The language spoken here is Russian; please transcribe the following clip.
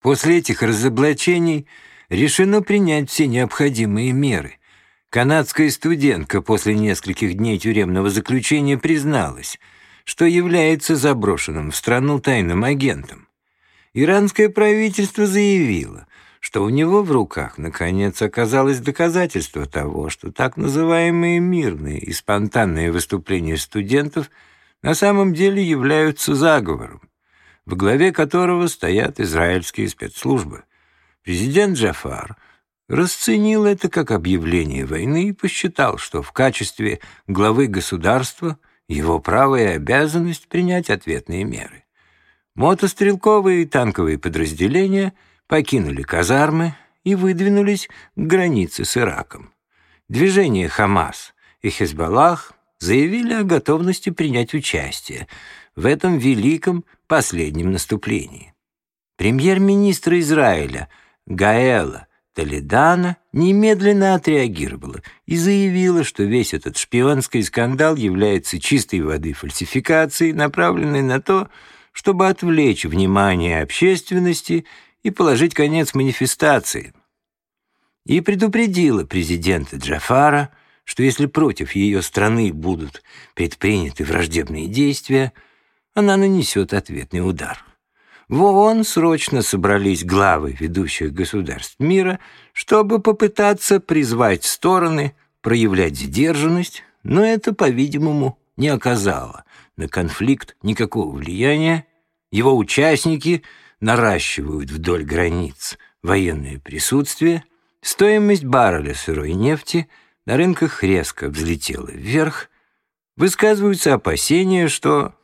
После этих разоблачений решено принять все необходимые меры. Канадская студентка после нескольких дней тюремного заключения призналась, что является заброшенным в страну тайным агентом. Иранское правительство заявило, что у него в руках наконец оказалось доказательство того, что так называемые мирные и спонтанные выступления студентов на самом деле являются заговором, в главе которого стоят израильские спецслужбы. Президент Джафар – расценил это как объявление войны и посчитал, что в качестве главы государства его право и обязанность принять ответные меры. Мотострелковые и танковые подразделения покинули казармы и выдвинулись к границе с Ираком. Движение «Хамас» и «Хезбаллах» заявили о готовности принять участие в этом великом последнем наступлении. Премьер-министр Израиля Гаэла Толедана немедленно отреагировала и заявила, что весь этот шпионский скандал является чистой воды фальсификацией, направленной на то, чтобы отвлечь внимание общественности и положить конец манифестации. И предупредила президента Джафара, что если против ее страны будут предприняты враждебные действия, она нанесет ответный удар. В ООН срочно собрались главы ведущих государств мира, чтобы попытаться призвать стороны проявлять сдержанность, но это, по-видимому, не оказало на конфликт никакого влияния. Его участники наращивают вдоль границ военное присутствие, стоимость барреля сырой нефти на рынках резко взлетела вверх, высказываются опасения, что